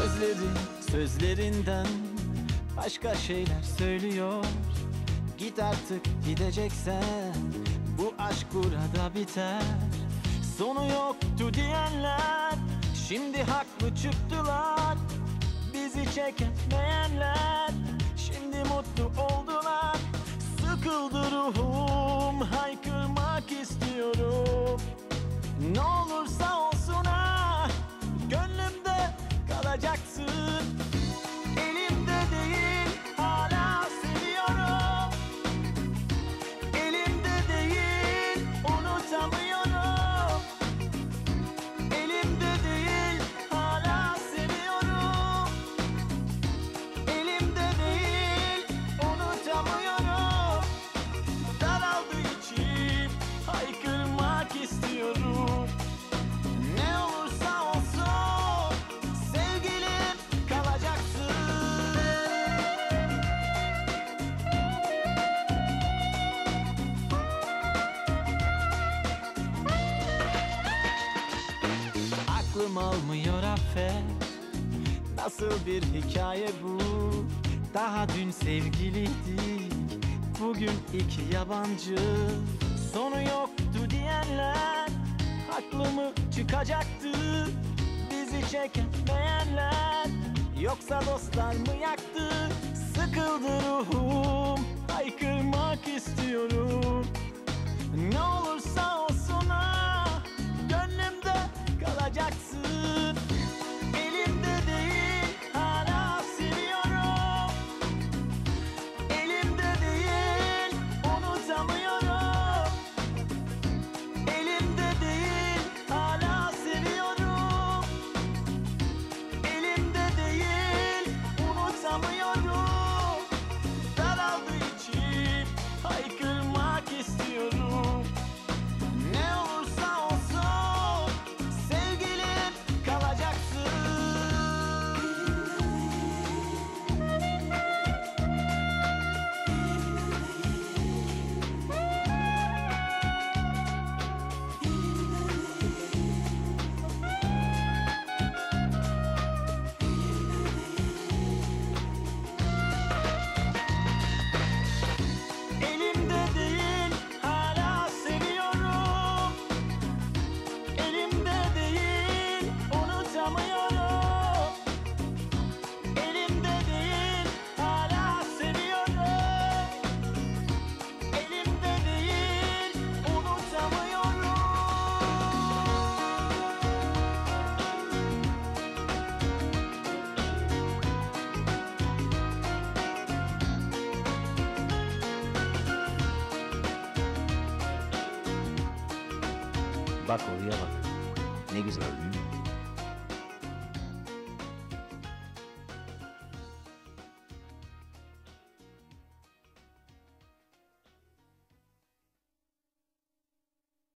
Gözlerin sözlerinden başka şeyler söylüyor. Git artık gideceksen bu aşk burada biter. Sonu yoktu diyenler şimdi haklı çıktılar. Bizi çekemeyenler şimdi mutlu oldular Aklım almıyor affet. Nasıl bir hikaye bu? Daha dün sevgiliydik Bugün iki yabancı. Sonu yoktu diyenler Haklı mı çıkacaktı? Bizi çekemeyenler Yoksa dostlar mı yaktı? Sıkıldı ruhum Haykırmak istiyorum. Ne olursa buckle the other. Niggas like, mm.